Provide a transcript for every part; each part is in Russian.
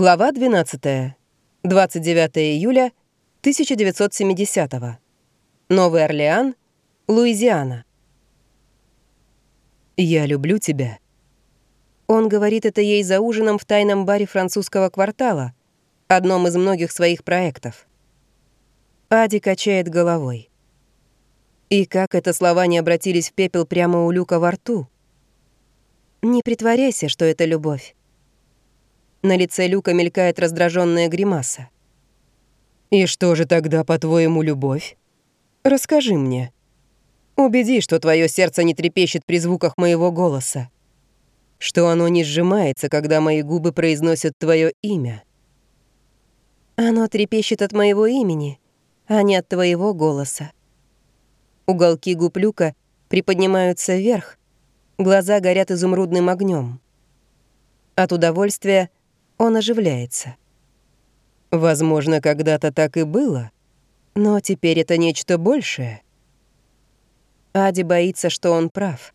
Глава 12. 29 июля 1970. Новый Орлеан, Луизиана. «Я люблю тебя». Он говорит это ей за ужином в тайном баре французского квартала, одном из многих своих проектов. Ади качает головой. И как это слова не обратились в пепел прямо у Люка во рту? Не притворяйся, что это любовь. На лице Люка мелькает раздраженная гримаса. «И что же тогда, по-твоему, любовь? Расскажи мне. Убеди, что твое сердце не трепещет при звуках моего голоса. Что оно не сжимается, когда мои губы произносят твое имя. Оно трепещет от моего имени, а не от твоего голоса. Уголки губ Люка приподнимаются вверх, глаза горят изумрудным огнем. От удовольствия — он оживляется. Возможно, когда-то так и было, но теперь это нечто большее. Ади боится, что он прав.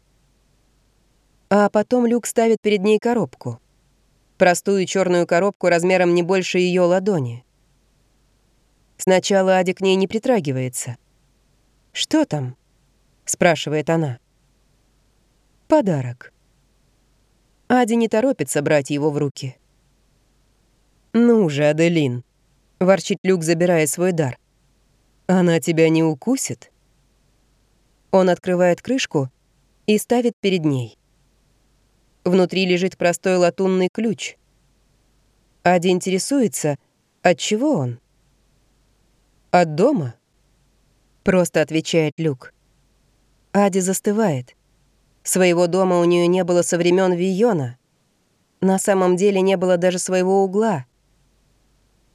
А потом Люк ставит перед ней коробку. Простую черную коробку размером не больше ее ладони. Сначала Ади к ней не притрагивается. «Что там?» — спрашивает она. «Подарок». Ади не торопится брать его в руки. «Ну же, Аделин», — ворчит Люк, забирая свой дар. «Она тебя не укусит?» Он открывает крышку и ставит перед ней. Внутри лежит простой латунный ключ. Ади интересуется, от чего он? «От дома?» — просто отвечает Люк. Ади застывает. Своего дома у нее не было со времен Вийона. На самом деле не было даже своего угла —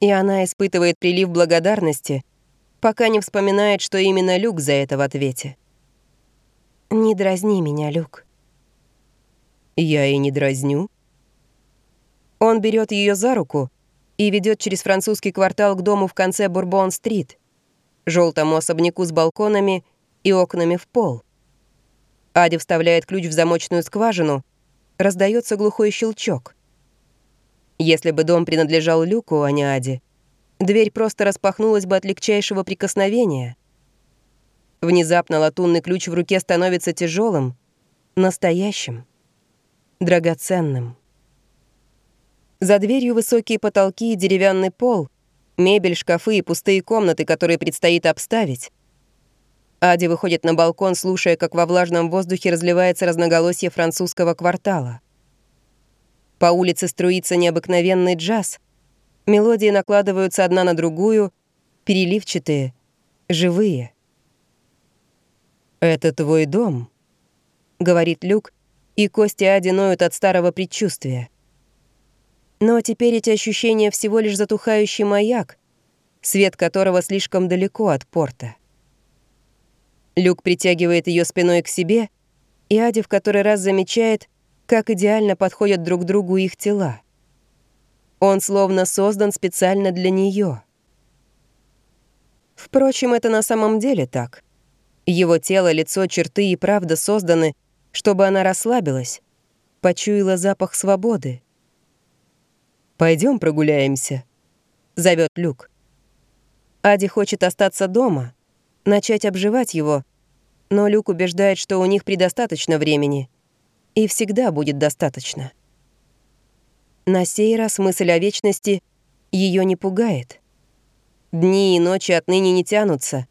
и она испытывает прилив благодарности, пока не вспоминает, что именно Люк за это в ответе. «Не дразни меня, Люк». «Я и не дразню». Он берет ее за руку и ведет через французский квартал к дому в конце Бурбон-стрит, желтому особняку с балконами и окнами в пол. Ади вставляет ключ в замочную скважину, раздается глухой щелчок — если бы дом принадлежал Люку, а не Аде, дверь просто распахнулась бы от легчайшего прикосновения. Внезапно латунный ключ в руке становится тяжелым, настоящим, драгоценным. За дверью высокие потолки и деревянный пол, мебель, шкафы и пустые комнаты, которые предстоит обставить. Ади выходит на балкон, слушая, как во влажном воздухе разливается разноголосие французского квартала. По улице струится необыкновенный джаз. Мелодии накладываются одна на другую, переливчатые, живые. «Это твой дом», — говорит Люк, и кости Ади от старого предчувствия. Но теперь эти ощущения всего лишь затухающий маяк, свет которого слишком далеко от порта. Люк притягивает ее спиной к себе, и Ади в который раз замечает, как идеально подходят друг другу их тела. Он словно создан специально для нее. Впрочем, это на самом деле так. Его тело, лицо, черты и правда созданы, чтобы она расслабилась, почуяла запах свободы. Пойдем прогуляемся», — зовет Люк. Ади хочет остаться дома, начать обживать его, но Люк убеждает, что у них предостаточно времени — и всегда будет достаточно. На сей раз мысль о вечности ее не пугает. Дни и ночи отныне не тянутся,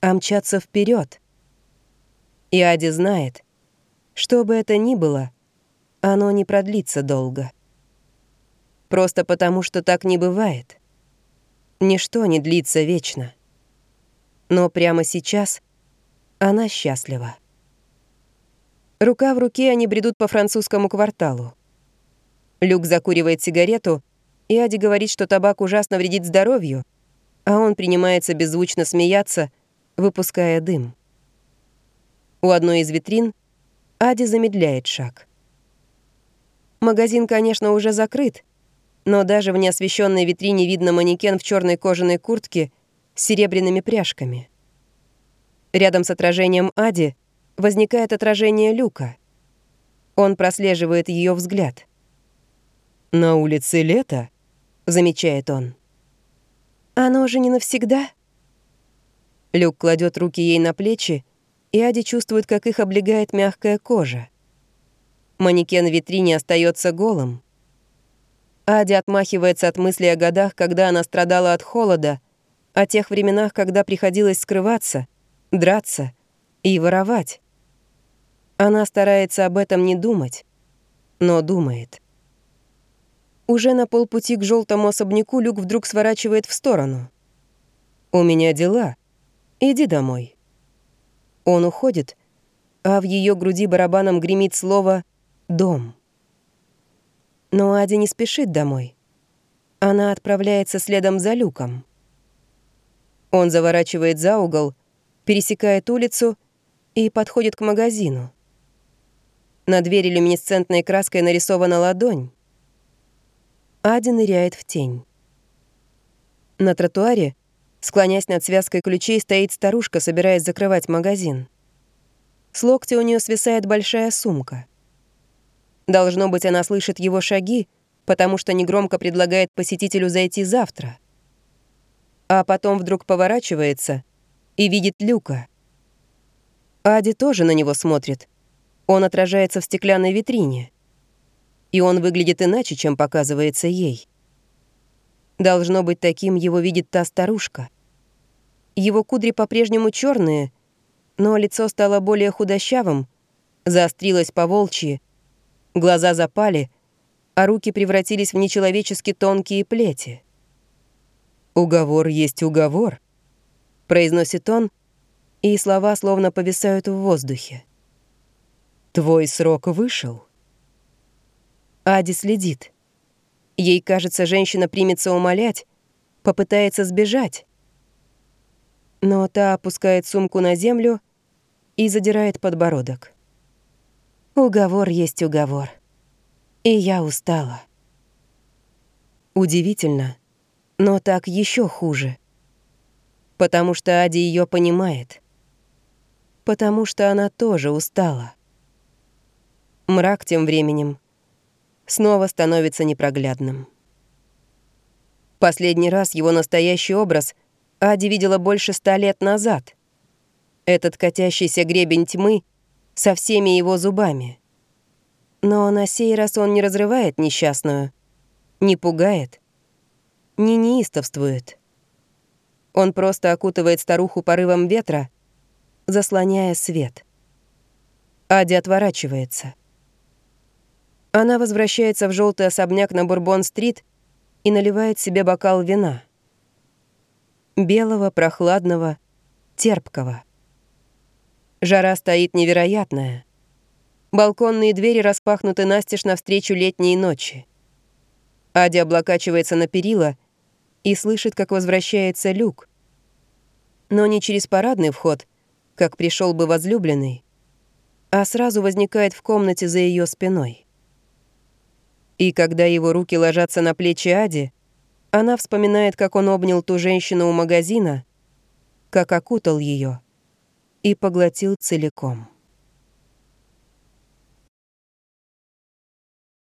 а мчатся вперед. И Ади знает, что бы это ни было, оно не продлится долго. Просто потому, что так не бывает. Ничто не длится вечно. Но прямо сейчас она счастлива. Рука в руке они бредут по французскому кварталу. Люк закуривает сигарету, и Ади говорит, что табак ужасно вредит здоровью, а он принимается беззвучно смеяться, выпуская дым. У одной из витрин Ади замедляет шаг. Магазин, конечно, уже закрыт, но даже в неосвещенной витрине видно манекен в черной кожаной куртке с серебряными пряжками. Рядом с отражением Ади возникает отражение люка. Он прослеживает ее взгляд. «На улице лето?» — замечает он. «Оно же не навсегда?» Люк кладет руки ей на плечи, и Ади чувствует, как их облегает мягкая кожа. Манекен в витрине остается голым. Ади отмахивается от мысли о годах, когда она страдала от холода, о тех временах, когда приходилось скрываться, драться и воровать. Она старается об этом не думать, но думает. Уже на полпути к желтому особняку Люк вдруг сворачивает в сторону. «У меня дела. Иди домой». Он уходит, а в ее груди барабаном гремит слово «дом». Но Адя не спешит домой. Она отправляется следом за Люком. Он заворачивает за угол, пересекает улицу и подходит к магазину. На двери люминесцентной краской нарисована ладонь. Адя ныряет в тень. На тротуаре, склонясь над связкой ключей, стоит старушка, собираясь закрывать магазин. С локтя у нее свисает большая сумка. Должно быть, она слышит его шаги, потому что негромко предлагает посетителю зайти завтра. А потом вдруг поворачивается и видит Люка. Ади тоже на него смотрит. Он отражается в стеклянной витрине и он выглядит иначе, чем показывается ей. Должно быть, таким его видит та старушка. Его кудри по-прежнему черные, но лицо стало более худощавым, заострилось по волчьи, глаза запали, а руки превратились в нечеловечески тонкие плети. «Уговор есть уговор», — произносит он, и слова словно повисают в воздухе. «Твой срок вышел». Ади следит. Ей кажется, женщина примется умолять, попытается сбежать. Но та опускает сумку на землю и задирает подбородок. Уговор есть уговор. И я устала. Удивительно, но так еще хуже. Потому что Ади ее понимает. Потому что она тоже устала. Мрак тем временем снова становится непроглядным. Последний раз его настоящий образ Ади видела больше ста лет назад. Этот катящийся гребень тьмы со всеми его зубами. Но на сей раз он не разрывает несчастную, не пугает, не неистовствует. Он просто окутывает старуху порывом ветра, заслоняя свет. Ади отворачивается — она возвращается в желтый особняк на Бурбон-стрит и наливает себе бокал вина. Белого, прохладного, терпкого. Жара стоит невероятная. Балконные двери распахнуты настежь навстречу летней ночи. Адя облокачивается на перила и слышит, как возвращается люк. Но не через парадный вход, как пришел бы возлюбленный, а сразу возникает в комнате за ее спиной. И когда его руки ложатся на плечи Ади, она вспоминает, как он обнял ту женщину у магазина, как окутал ее и поглотил целиком.